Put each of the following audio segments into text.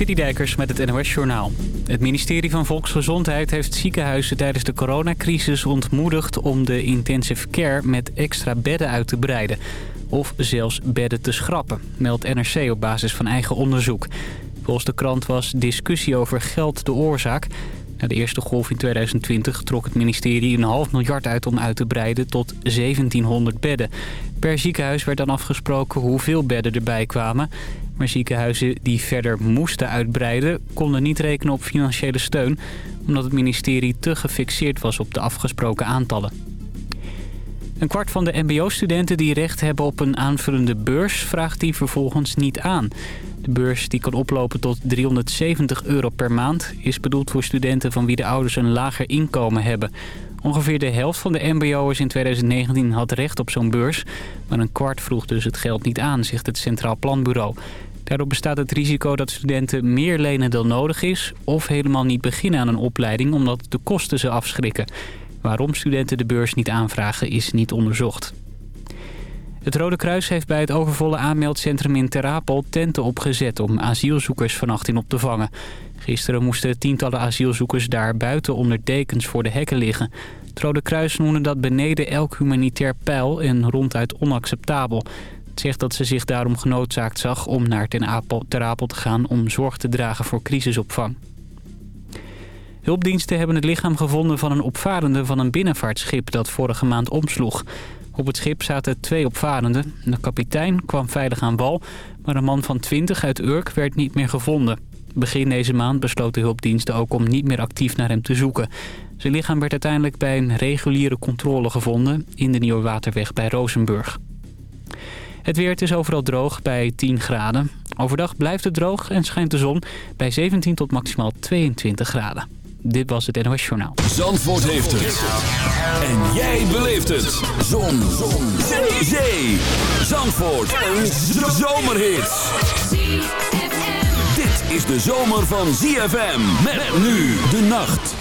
Citydijkers met het NOS Journaal. Het ministerie van Volksgezondheid heeft ziekenhuizen tijdens de coronacrisis ontmoedigd om de intensive care met extra bedden uit te breiden. Of zelfs bedden te schrappen, meldt NRC op basis van eigen onderzoek. Volgens de krant was discussie over geld de oorzaak. Na de eerste golf in 2020 trok het ministerie een half miljard uit om uit te breiden tot 1700 bedden. Per ziekenhuis werd dan afgesproken hoeveel bedden erbij kwamen. Maar ziekenhuizen die verder moesten uitbreiden konden niet rekenen op financiële steun... omdat het ministerie te gefixeerd was op de afgesproken aantallen. Een kwart van de mbo-studenten die recht hebben op een aanvullende beurs vraagt die vervolgens niet aan. De beurs die kan oplopen tot 370 euro per maand is bedoeld voor studenten van wie de ouders een lager inkomen hebben. Ongeveer de helft van de mbo'ers in 2019 had recht op zo'n beurs. Maar een kwart vroeg dus het geld niet aan, zegt het Centraal Planbureau. Daardoor bestaat het risico dat studenten meer lenen dan nodig is... of helemaal niet beginnen aan een opleiding omdat de kosten ze afschrikken. Waarom studenten de beurs niet aanvragen is niet onderzocht. Het Rode Kruis heeft bij het overvolle aanmeldcentrum in Terapel tenten opgezet om asielzoekers vannacht in op te vangen. Gisteren moesten tientallen asielzoekers daar buiten onder dekens voor de hekken liggen. Het Rode Kruis noemde dat beneden elk humanitair pijl en ronduit onacceptabel. Zegt dat ze zich daarom genoodzaakt zag om naar Ter Apel te gaan om zorg te dragen voor crisisopvang. Hulpdiensten hebben het lichaam gevonden van een opvarende van een binnenvaartschip dat vorige maand omsloeg. Op het schip zaten twee opvarenden. De kapitein kwam veilig aan wal, maar een man van 20 uit Urk werd niet meer gevonden. Begin deze maand besloten hulpdiensten ook om niet meer actief naar hem te zoeken. Zijn lichaam werd uiteindelijk bij een reguliere controle gevonden in de Nieuwe Waterweg bij Rozenburg. Het weer het is overal droog bij 10 graden. Overdag blijft het droog en schijnt de zon bij 17 tot maximaal 22 graden. Dit was het NOS Journaal. Zandvoort heeft het. En jij beleeft het. Zon. zon. Zee. Zee. Zandvoort. Een zomerhit. Dit is de zomer van ZFM. Met nu de nacht.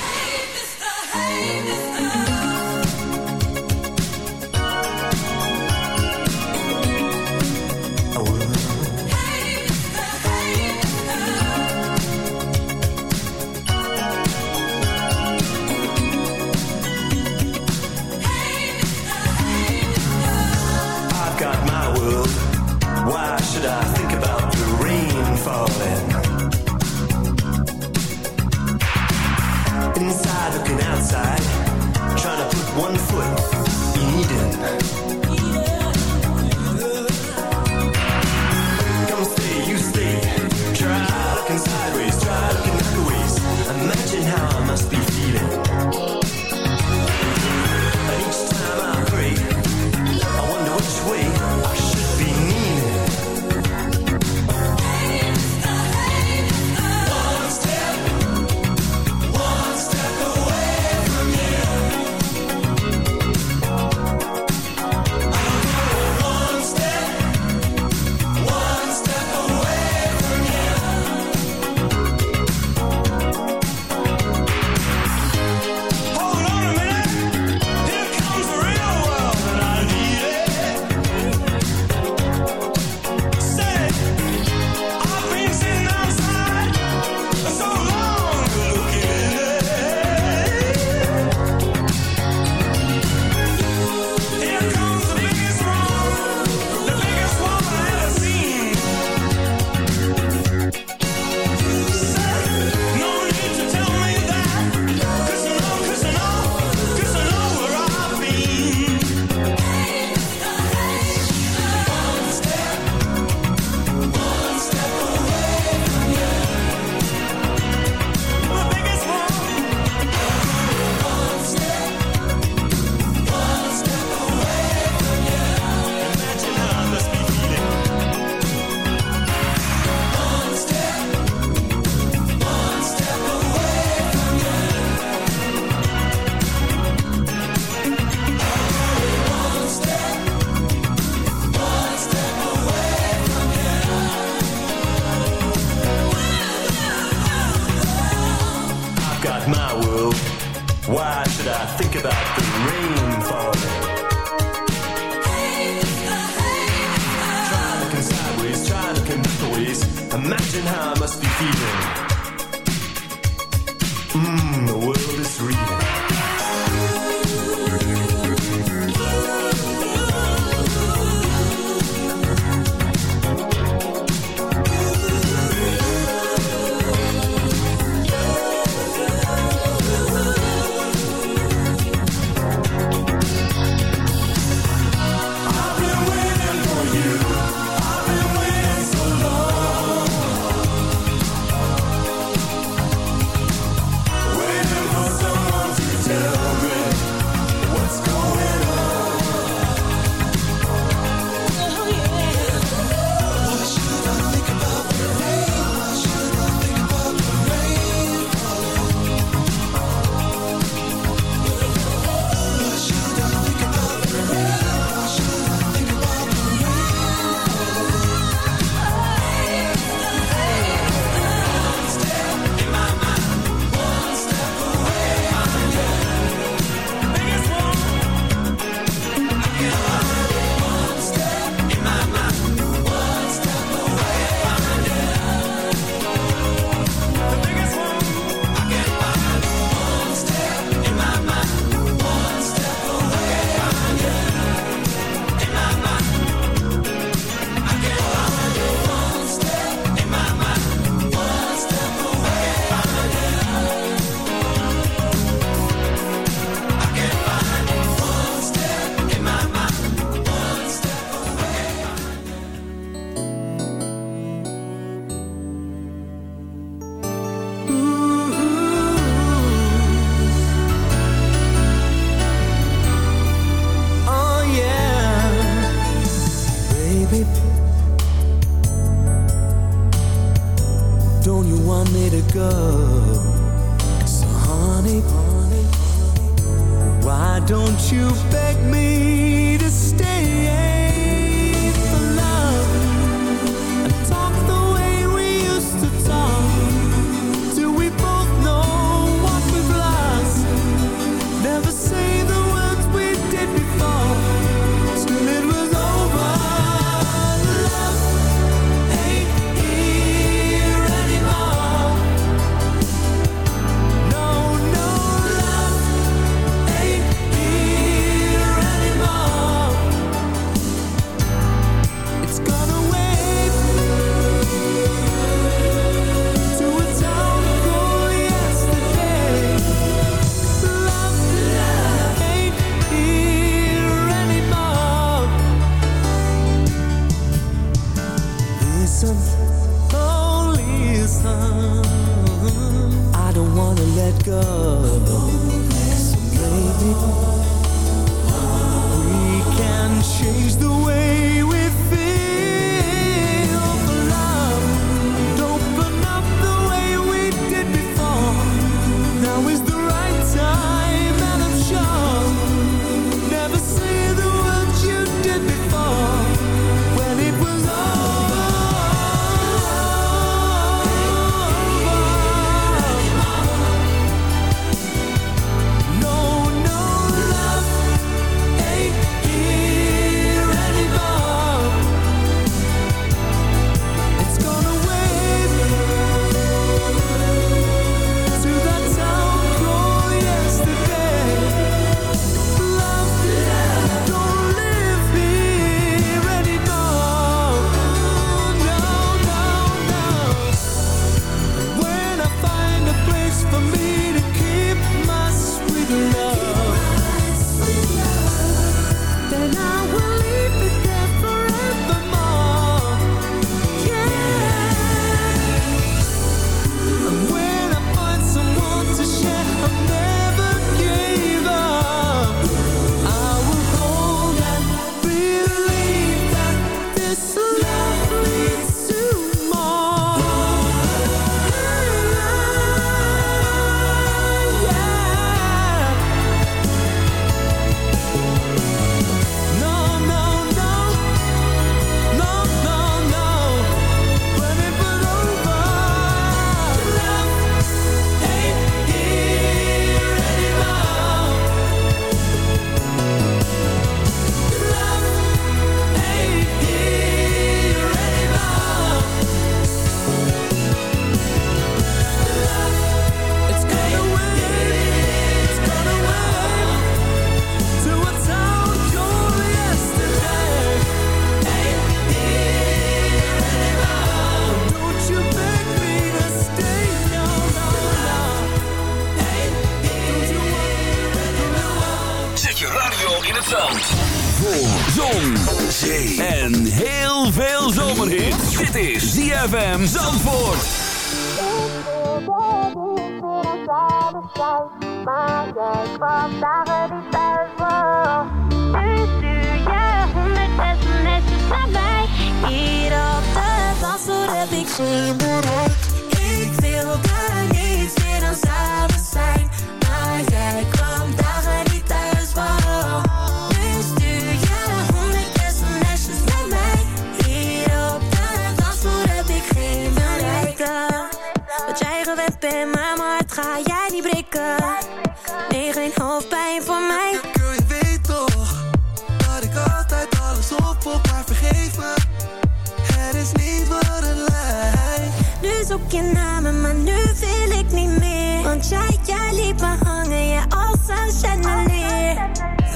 Zoek je naar me, maar nu wil ik niet meer. Want jij, jij liet me hangen, ja, als een chandelier.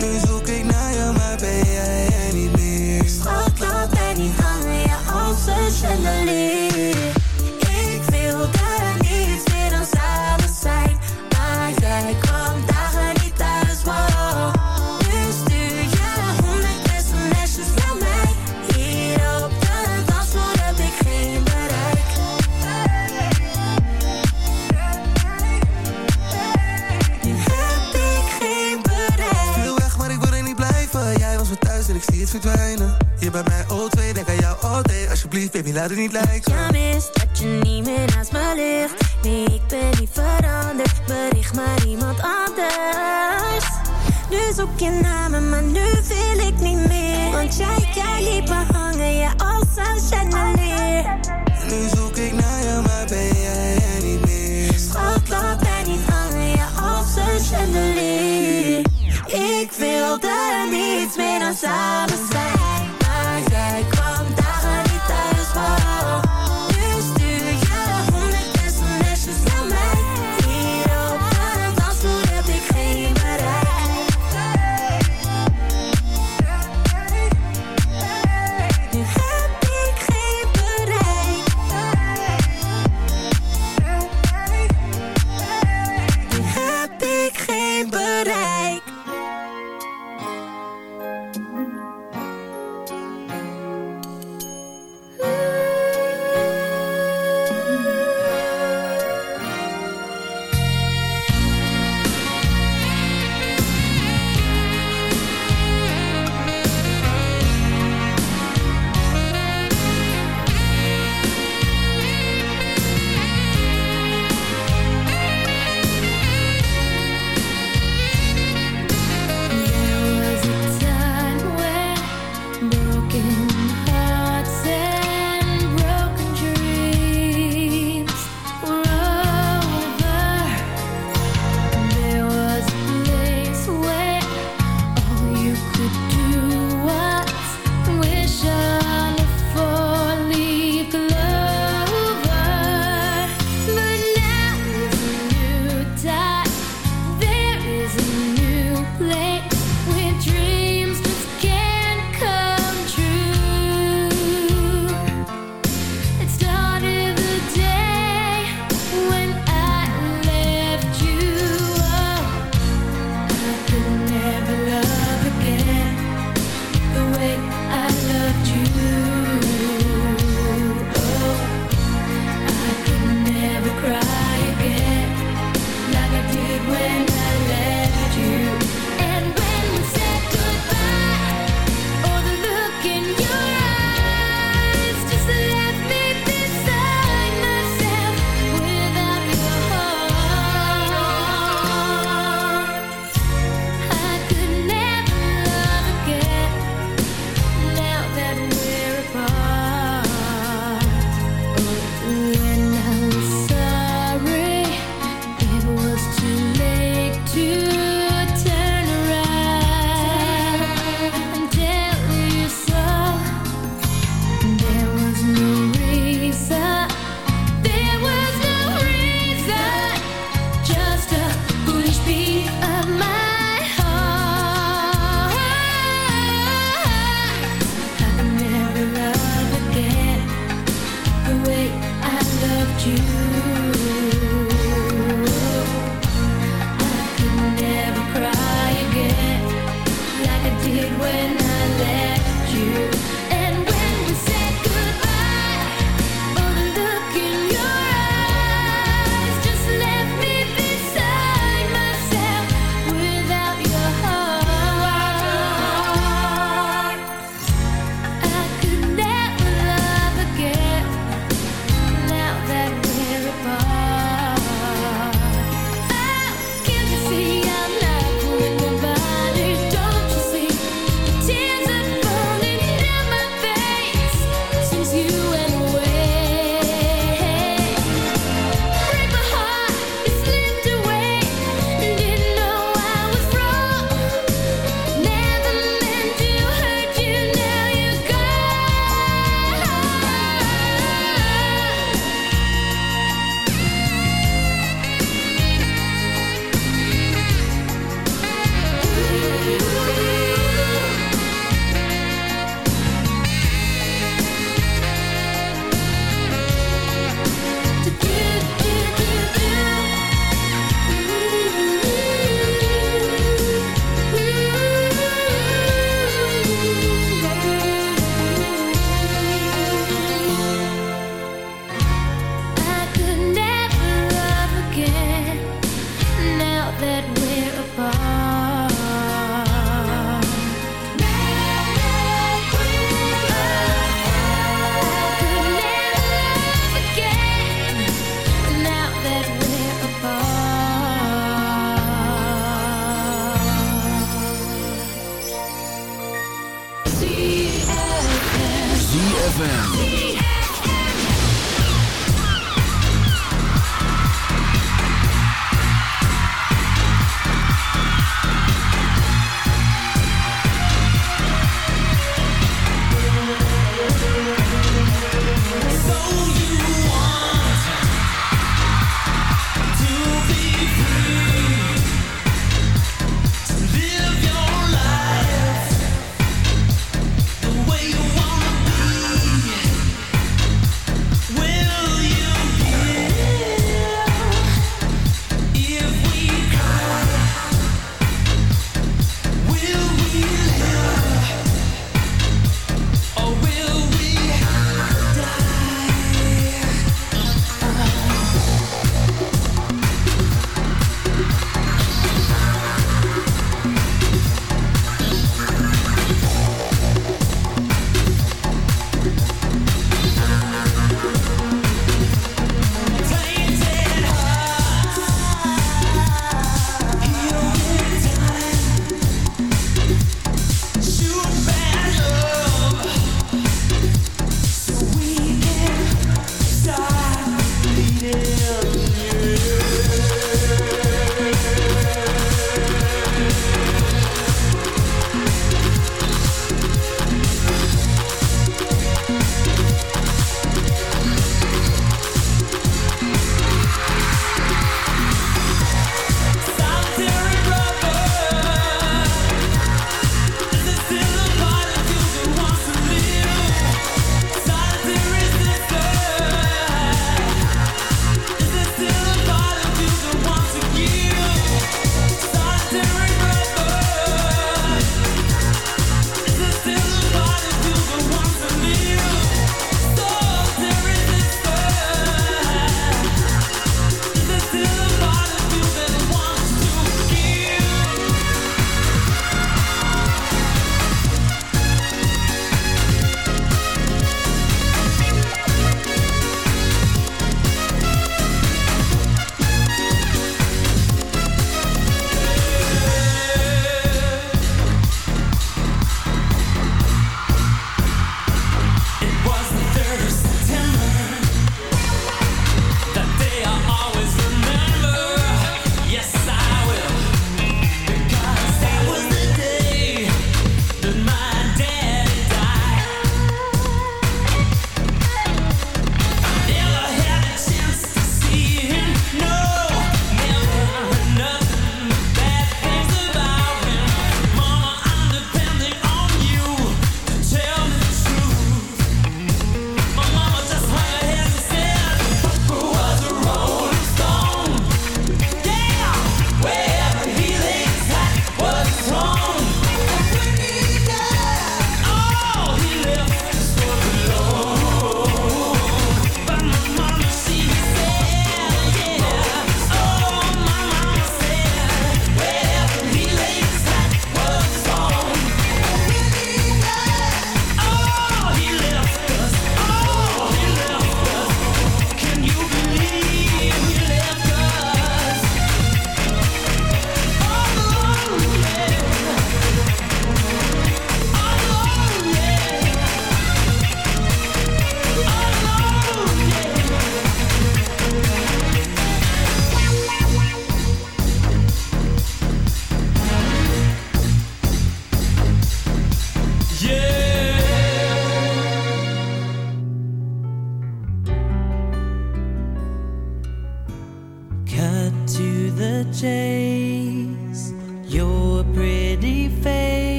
Nu zoek ik naar je, maar ben jij er niet meer. Schat, laat mij niet hangen, ja, als een chandelier. Ik Alsjeblieft, baby, laat het niet lijken. Ja, mis dat je niet meer naast me ligt. Nee, ik ben niet veranderd. Bericht maar iemand anders. Nu zoek je naar me, maar nu wil ik niet meer. Want jij, jij liet me hangen, ja, als een chandelier. Nu zoek ik naar je, maar ben jij er niet meer. Schat, laat mij niet hangen, ja, als een chandelier. Ik wil daar niets meer dan samen zijn.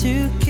to kill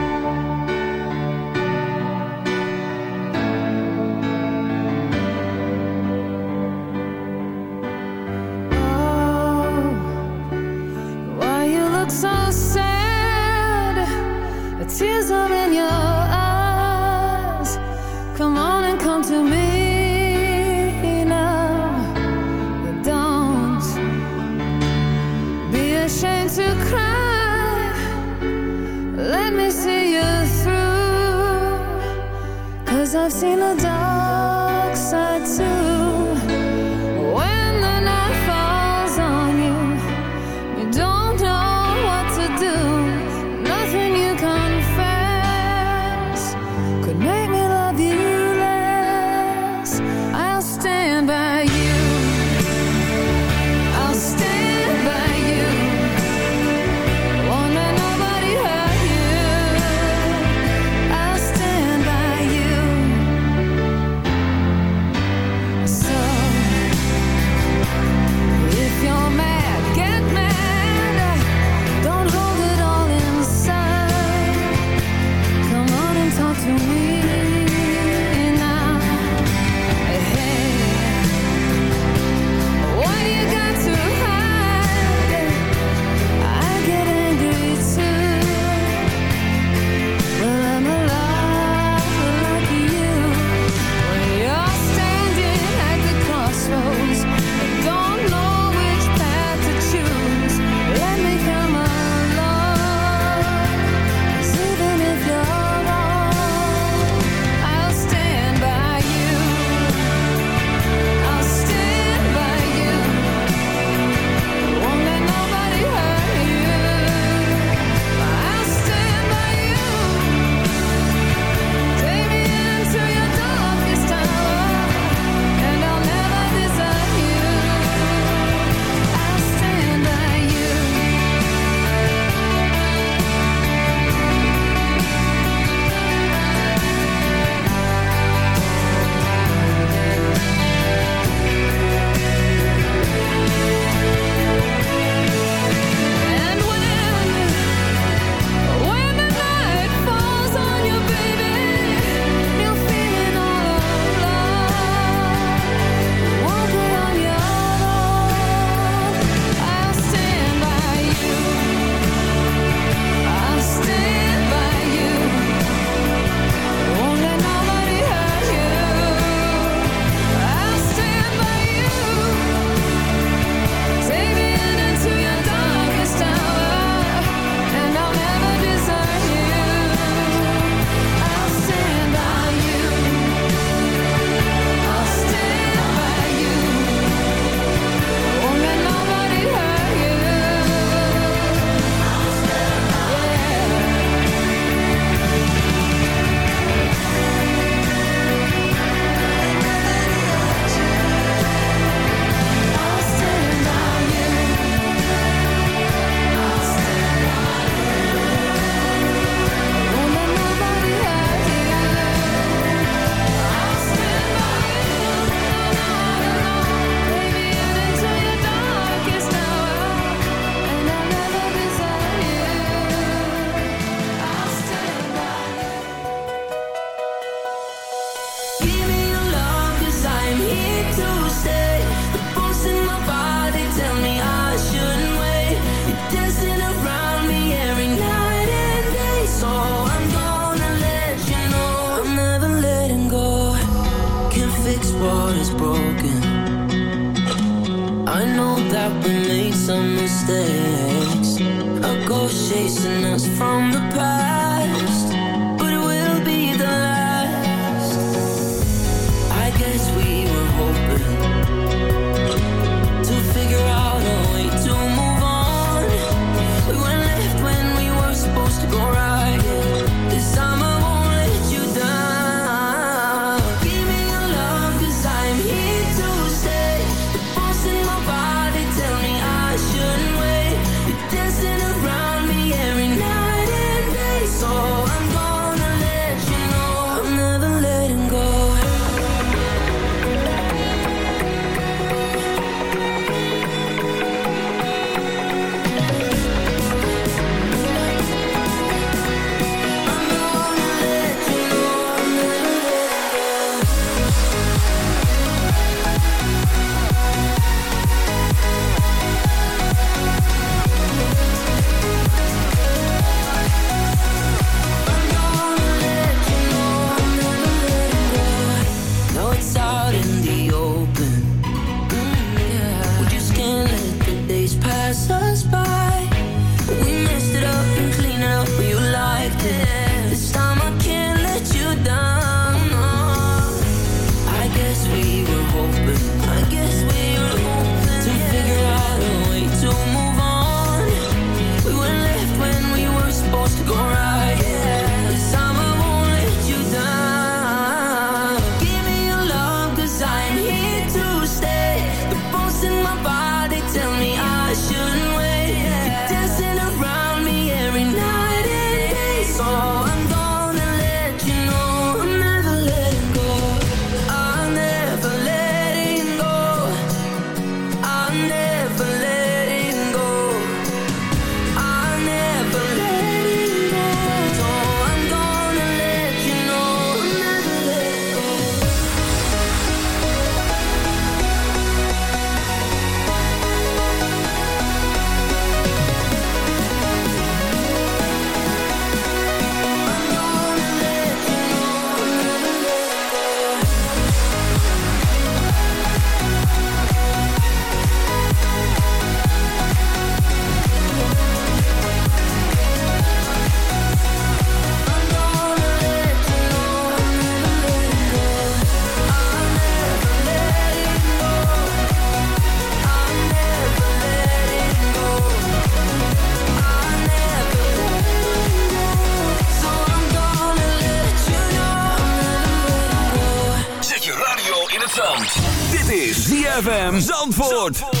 Zandvoort.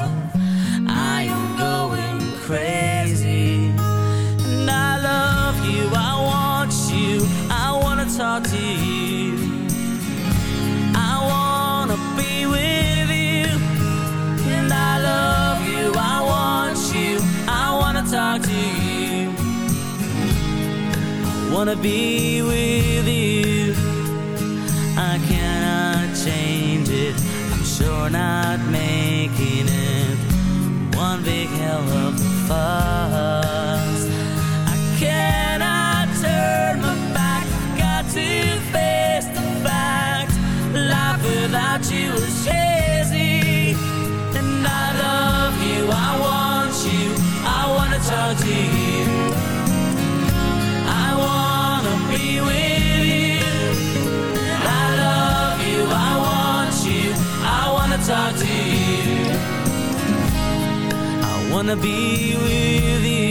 crazy. And I love you, I want you, I wanna talk to you. I wanna be with you. And I love you, I want you, I wanna talk to you. I wanna be with you. I cannot change it, I'm sure not making it one big hello Ah. wanna be with you.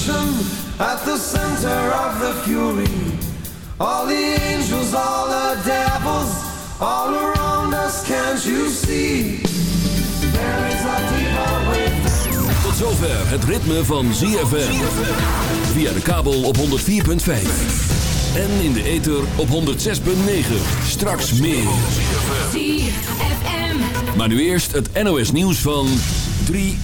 destruction at the center of the fury. All the angels, all the devils, all around us, can't you see? There is a deeper way. Tot zover het ritme van ZFM. Via de kabel op 104.5. En in de ether op 106.9. Straks meer. Maar nu eerst het NOS nieuws van 3